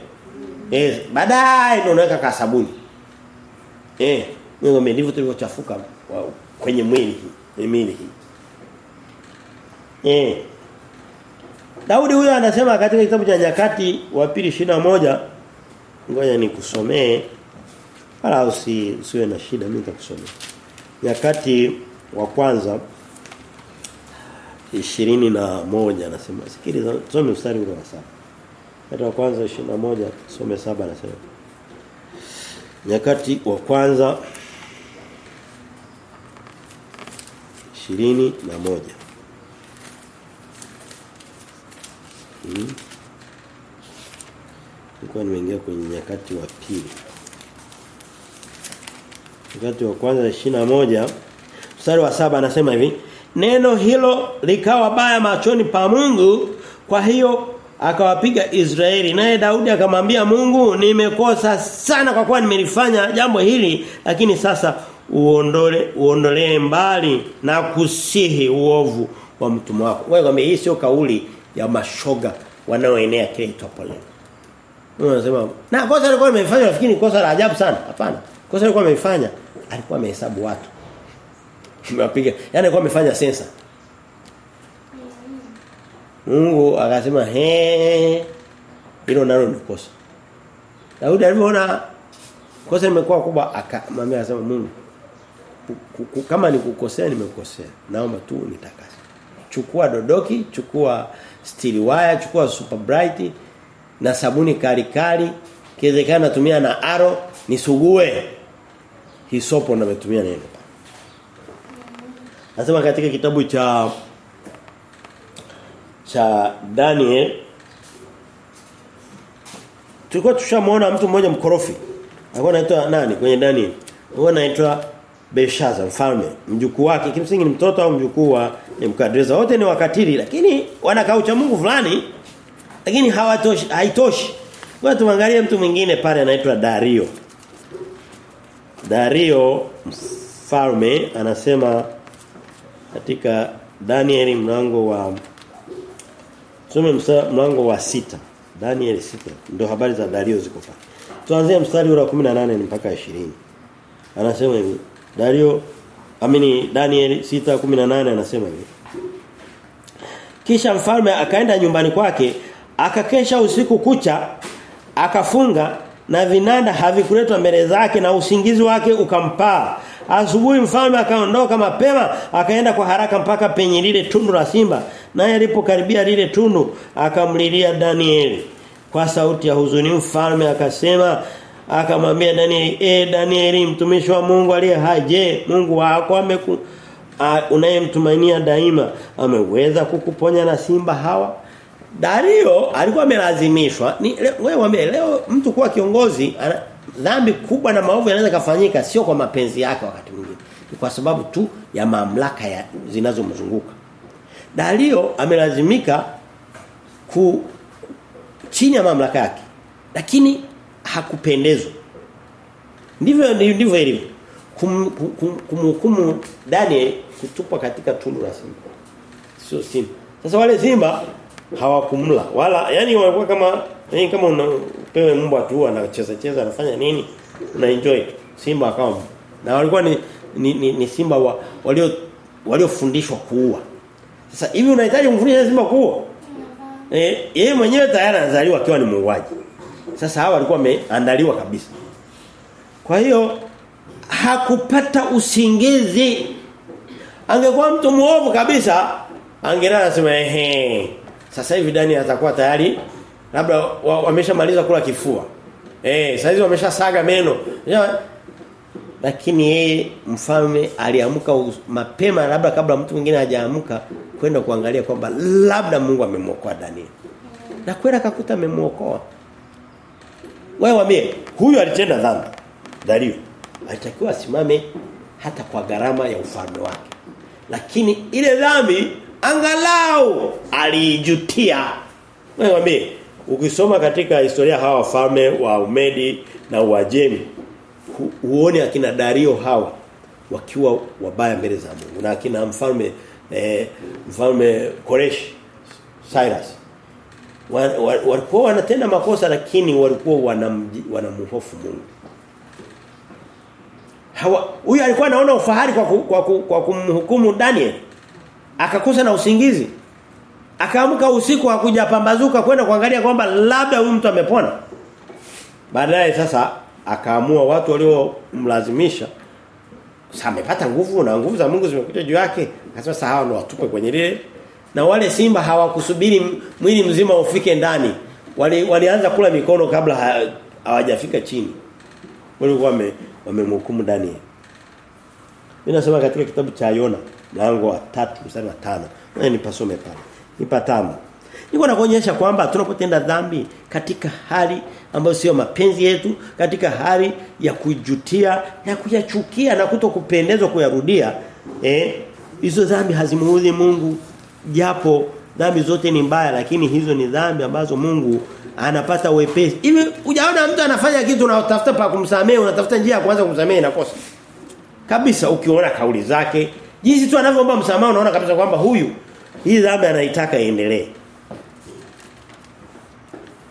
Eh, baadaye ndio unaweka ka sabuni. Eh, Mungu ndivyo tulivyochafuka kwenye mwili hii, mwili hii. Eh. Daudi huyo anasema katika kitabu cha nyakati wa pili moja ngoja nikusomee wala usi usiwe na shida mimi nitakusomea. Nyakati wa kwanza ishirini na moja anasema sikiliza some mstari ule wa saba. Nyakati wa kwanza ishirini na moja some saba anasema. Nyakati wa kwanza ishirini na moja Hmm. Nilikuwa nimeingia kwenye nyakati wa pili. Nyakati wa kwanza moja mstari wa saba anasema hivi, neno hilo likawa baya machoni pa Mungu, kwa hiyo akawapiga Israeli. Naye Daudi akamwambia Mungu, nimekosa sana kwa kuwa nimelifanya jambo hili, lakini sasa uondole uondolee mbali na kusihi uovu wa mtumwa wako. Wewe kwambia hii sio kauli ya mashoga wanaoenea kile itopo leo. Unasema, na kosa alikuwa amefanya nafikiri kosa la ajabu sana. Hapana. Kosa alikuwa amefanya alikuwa amehesabu watu. Amewapiga. Yaani alikuwa amefanya sensa. Mungu akasema, "He, hilo nalo ni kosa." Daudi alipoona kosa limekuwa kubwa akamwambia akasema, "Mungu, kama nikukosea nimekosea. Naomba tu nitakase." Chukua dodoki, chukua steel wire, chukua super bright na sabuni kali kali, kiwezekana tumia na aro nisugue. Hisopo na metumia neno. Nasema katika kitabu cha cha Daniel tulikuwa tushamuona mtu mmoja mkorofi. Alikuwa anaitwa nani kwenye Daniel? Alikuwa anaitwa Belshaza mfalme mjukuu wake kimsingi ni mtoto au mjukuu wa Nebukadreza wote ni wakatili lakini wanakaa wanakaucha Mungu fulani lakini hawatoshi haitoshi wewe tuangalie mtu mwingine pale anaitwa Dario Dario mfalme anasema katika Daniel mlango wa Tusome mlango wa sita. Daniel sita. Ndio habari za Dario ziko pale. Tuanzie mstari wa 18 mpaka 20 Anasema hivi. Dario amini Daniel 6:18 anasema hivi. Kisha mfalme akaenda nyumbani kwake, akakesha usiku kucha, akafunga na vinanda havikuletwa mbele zake na usingizi wake ukampaa. Asubuhi mfalme akaondoka mapema, akaenda kwa haraka mpaka penye lile tundu la simba. Naye alipokaribia lile tundu, akamlilia Danieli. Kwa sauti ya huzuni mfalme akasema, akamwambia Danieli eh Danieli mtumishi wa Mungu aliye hai je Mungu wako ameku unayemtumainia daima ameweza kukuponya na simba hawa Dario alikuwa amelazimishwa wewe mwambie leo mtu kuwa kiongozi ana, dhambi kubwa na maovu yanaweza kufanyika sio kwa mapenzi yake wakati mwingine ni kwa sababu tu ya mamlaka ya zinazomzunguka Dario amelazimika ku chini ya mamlaka yake lakini hakupendezwa. Ndivyo ndivyo ilivyo. Kumhukumu kum, Daniel kutupwa katika tundu la simba. Sio simba. Sasa wale simba hawakumla wala yani walikuwa kama yani kama unapewe mbwa tu anacheza cheza anafanya nini una enjoy simba akawa na walikuwa ni ni, ni, ni simba wa, walio waliofundishwa kuua sasa hivi unahitaji kumfundisha simba kuua eh yeye mwenyewe tayari anazaliwa akiwa ni muuaji sasa hawa walikuwa wameandaliwa kabisa. Kwa hiyo hakupata usingizi. Angekuwa mtu muovu kabisa, Angelala sema ehe. Sasa hivi Dani atakuwa tayari labda wameshamaliza wa kula kifua. Eh, sasa hivi wameshasaga meno. Lakini yeye mfalme aliamka mapema labda kabla mtu mwingine hajaamka kwenda kuangalia kwamba labda Mungu amemwokoa Daniel. Na kwenda akakuta amemwokoa. Wewe waambie huyu alitenda dhambi. Dario alitakiwa asimame hata kwa gharama ya ufalme wake. Lakini ile dhambi angalau alijutia. Wewe waambie ukisoma katika historia hawa wafalme wa Umedi na Uajemi huone akina Dario hawa wakiwa wabaya mbele za Mungu na akina mfalme eh, mfalme Koresh Cyrus. Walikuwa wanatenda makosa lakini walikuwa wanamhofu Mungu. Hawa huyu alikuwa anaona ufahari kwa ku, kwa, ku, kwa kumhukumu Daniel akakosa na usingizi. Akaamka usiku hakuja pambazuka kwenda kuangalia kwamba labda huyu mtu amepona. Baadaye sasa akaamua watu waliomlazimisha sasa amepata nguvu na nguvu za Mungu zimekuja juu yake. Akasema sasa hawa ndo watupe kwenye lile. Na wale simba hawakusubiri mwili mzima ufike ndani. Wali, walianza kula mikono kabla hawajafika chini. Walikuwa wame wamemhukumu Daniel mimi nasema katika kitabu cha Yona mlango wa 3 mstari wa 5 Wewe nipasome pale nipa tano Niko nakuonyesha kwamba tunapotenda dhambi katika hali ambayo sio mapenzi yetu, katika hali ya kujutia na kuyachukia na kutokupendezwa kuyarudia, eh hizo dhambi hazimuudhi Mungu japo dhambi zote ni mbaya lakini hizo ni dhambi ambazo Mungu anapata wepesi. Hivi hujaona mtu anafanya kitu na utafuta pa kumsamehe, unatafuta njia ya kuanza kumsamehe inakosa. Kabisa ukiona kauli zake, jinsi tu anavyoomba msamaha unaona kabisa kwamba huyu hii dhambi anaitaka iendelee.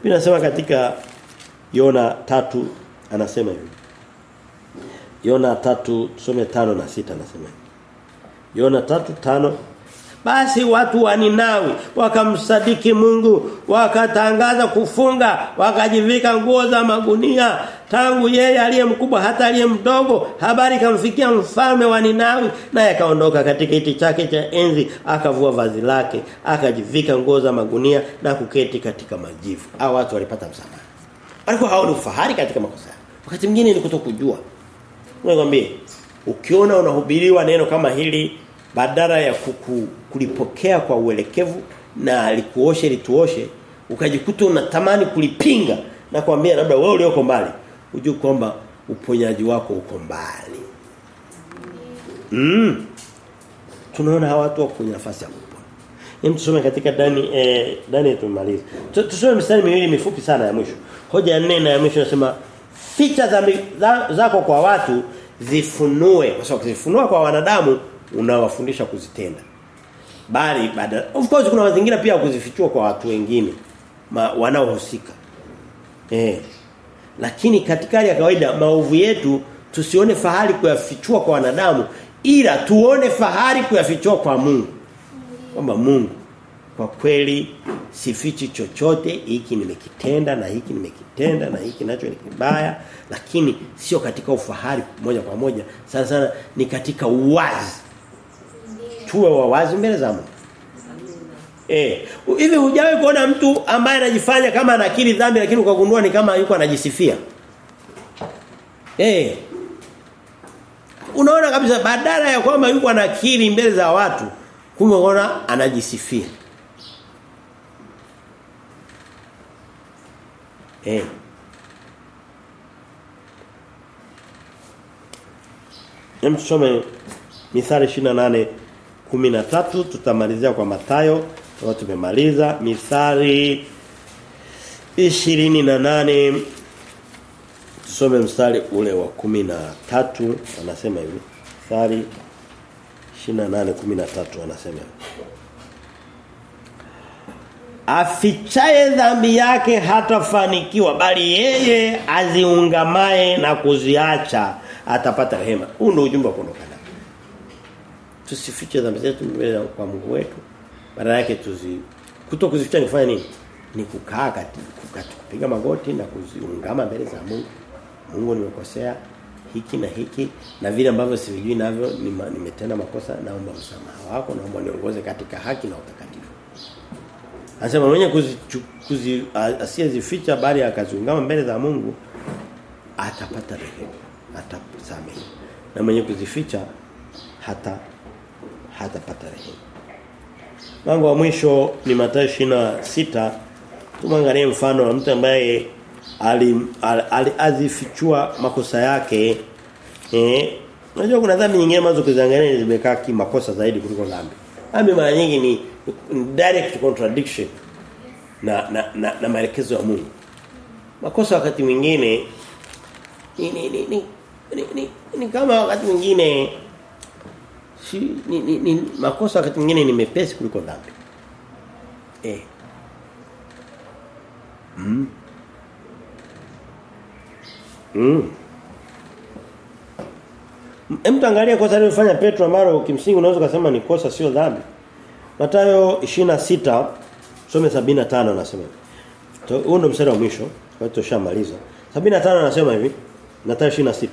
Mimi nasema katika Yona tatu anasema hivi. Yona tatu tusome tano na sita anasema. Yona tatu tano basi watu wa Ninawi wakamsadiki Mungu, wakatangaza kufunga, wakajivika nguo za magunia, tangu yeye aliye mkubwa hata aliye mdogo, habari kamfikia mfalme wa Ninawi, naye akaondoka katika iti chake cha enzi, akavua vazi lake, akajivika nguo za magunia na kuketi katika majivu. Hao watu walipata msamaha. Walikuwa haoni ufahari katika makosa. Wakati mwingine ni kutokujua. Ngombe ukiona unahubiriwa neno kama hili badala ya kuku, kulipokea kwa uelekevu na likuoshe lituoshe ukajikuta unatamani kulipinga na kuambia labda wewe ulioko mbali ujue kwamba uponyaji wako uko mbali. Mm. Tunaona hawa watu wako nafasi ya kupona. Hem tusome katika Dani eh, Dani tumalize. Tusome mstari miwili mifupi sana ya mwisho. Hoja nne na ya mwisho nasema ficha za, za, zako kwa watu zifunue kwa sababu zifunua kwa wanadamu unawafundisha kuzitenda. Bali badala of course kuna mazingira pia kuzifichua kwa watu wengine wanaohusika. Eh. Lakini katika hali ya kawaida maovu yetu tusione fahari kuyafichua kwa wanadamu ila tuone fahari kuyafichua kwa Mungu. Kwamba Mungu kwa kweli sifichi chochote hiki nimekitenda na hiki nimekitenda na hiki nacho ni kibaya lakini sio katika ufahari moja kwa moja sana sana ni katika uwazi tuwe wawazi mbele za Mungu Eh, hivi hujawahi kuona mtu ambaye anajifanya kama anakiri dhambi lakini ukagundua ni kama yuko anajisifia? Eh. Unaona kabisa badala ya kwamba yuko anakiri mbele za watu, kumbe unaona anajisifia. Eh. Hem Mithali 28 13 tutamalizia kwa Mathayo kwa tumemaliza. Mithali 28 tusome mstari ule wa 13 anasema hivi. Mithali 28:13 anasema Afichaye dhambi yake hatafanikiwa bali yeye aziungamaye na kuziacha atapata rehema. Huu ndio ujumbe wa kuondoka tusifiche dhambi zetu mbele kwa Mungu wetu. Badala yake tuzi kuto kuzificha ni kufanya nini? Ni kukaa katika kupiga magoti na kuziungama mbele za Mungu. Mungu nimekosea hiki na hiki na vile ambavyo sivijui navyo nimetenda makosa naomba msamaha wako naomba niongoze katika haki na utakatifu Anasema mwenye kuzi, kuzi asiyezificha bali akaziungama mbele za Mungu atapata rehema atasamehe na mwenye kuzificha hata hatapata rehema Mlango wa mwisho ni Mathayo sita Tumwangalie mfano wa mtu ambaye aliazifichua ali, ali, makosa yake eh unajua kuna dhambi nyingine ambazo kuziangalia zimekaa kimakosa zaidi kuliko dhambi. Dhambi mara nyingi ni direct contradiction na na na, na maelekezo ya Mungu. Makosa wakati mwingine ni ni ni, ni, ni, ni, ni kama wakati mwingine si ni, ni, ni makosa wakati mwingine ni mepesi kuliko dhambi. Eh. Mm. Mm. Hem angalia kosa alilofanya Petro ambalo kimsingi unaweza kusema ni kosa sio dhambi. Mathayo 26 some 75 anasema. Huo ndo mstari wa mwisho, kwa hiyo tushamaliza. 75 anasema hivi, Mathayo 26.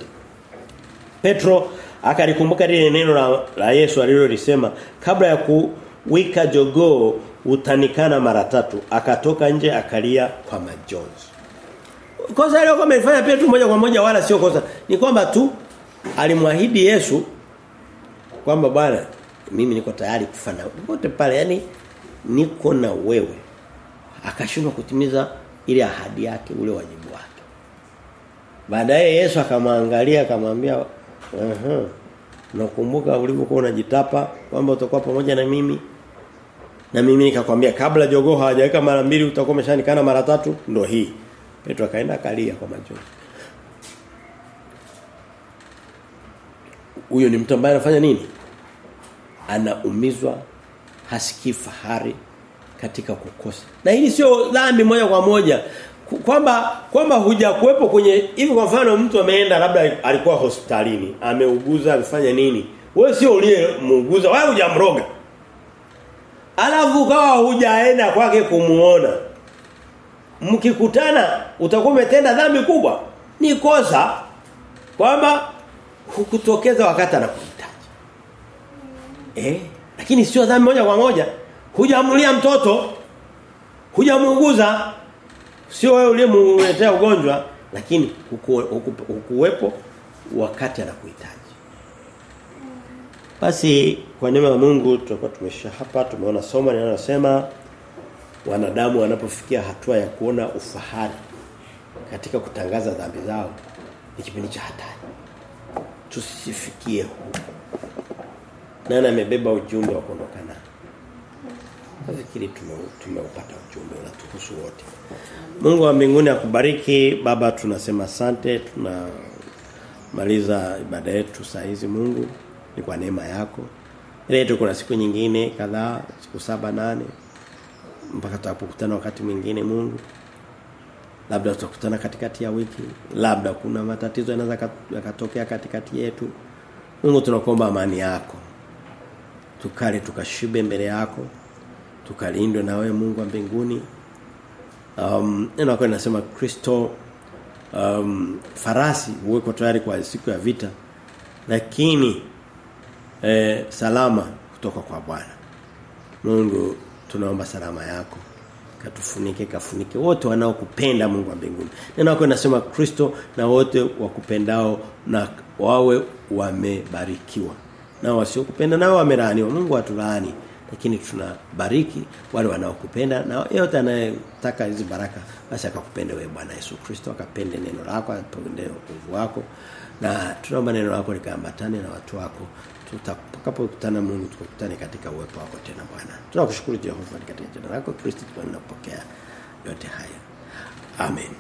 Petro akalikumbuka lile neno la, la Yesu alilolisema kabla ya kuwika jogoo utanikana mara tatu. Akatoka nje akalia kwa majonzi. Kosa leo kama ilifanya tu moja kwa moja wala sio kosa. Ni kwamba tu alimwahidi Yesu kwamba bwana mimi niko tayari kufa na wote pale yani niko na wewe. Akashindwa kutimiza ile ahadi yake ule wajibu wake. Baadaye Yesu akamwangalia akamwambia aha nakumbuka ulivyokuwa unajitapa kwamba utakuwa pamoja na mimi. Na mimi nikakwambia kabla jogoo hajaweka mara mbili utakuwa umeshanikana mara tatu ndo hii. Petro akaenda akalia kwa machozi huyo ni mtu ambaye anafanya nini? Anaumizwa hasikii fahari katika kukosa. Na hili sio dhambi moja kwa moja kwamba kwamba hujakuepo kwenye hivi kwa mfano mtu ameenda labda alikuwa hospitalini ameuguza amefanya nini wewe sio ulie muuguza, wewe hujamroga. Alafu kawa hujaenda kwake kumuona. Mkikutana utakuwa umetenda dhambi kubwa. Ni kosa kwamba hukutokeza wakati anakuhitaji. Eh lakini sio dhambi moja kwa moja. Hujamlia mtoto hujamuuguza sio wewe uliyemletea ugonjwa lakini hukuwepo wakati anakuhitaji basi kwa neema ya Mungu tutakuwa tumesha hapa tumeona somo linalosema wanadamu wanapofikia hatua ya kuona ufahari katika kutangaza dhambi zao ni kipindi cha hatari. Tusifikie huko. Nani amebeba ujumbe wa kuondoka nao? Nafikiri tumeupata ujumbe unatuhusu wote. Mungu wa mbinguni akubariki. Baba tunasema asante. Tunamaliza ibada yetu saa hizi Mungu ni kwa neema yako. Leo kuna siku nyingine kadhaa, siku saba nane mpaka tutakapokutana wakati mwingine Mungu. Labda tutakutana katikati ya wiki, labda kuna matatizo yanaweza yakatokea katikati yetu. Mungu tunakuomba amani yako. Tukale tukashibe mbele yako. Tukalindwe na wewe Mungu wa mbinguni. Um, neno lako linasema Kristo um, farasi huwekwa tayari kwa siku ya vita. Lakini eh, salama kutoka kwa Bwana. Mungu tunaomba salama yako katufunike kafunike wote wanaokupenda Mungu wa mbinguni. Neno lako linasema Kristo na wote wakupendao na wawe wamebarikiwa. Na wasiokupenda nao wamelaaniwa. Mungu atulaani lakini tunabariki wale wanaokupenda na yote anayetaka hizi baraka basi akakupende wewe Bwana Yesu Kristo akapende neno lako apende uovu wako. Na tunaomba neno lako likaambatane na watu wako. Tutakapokutana Mungu tukutane katika uwepo wako tena Bwana. Tunakushukuru Jehova katika jina lako Kristo tunapokea yote haya. Amen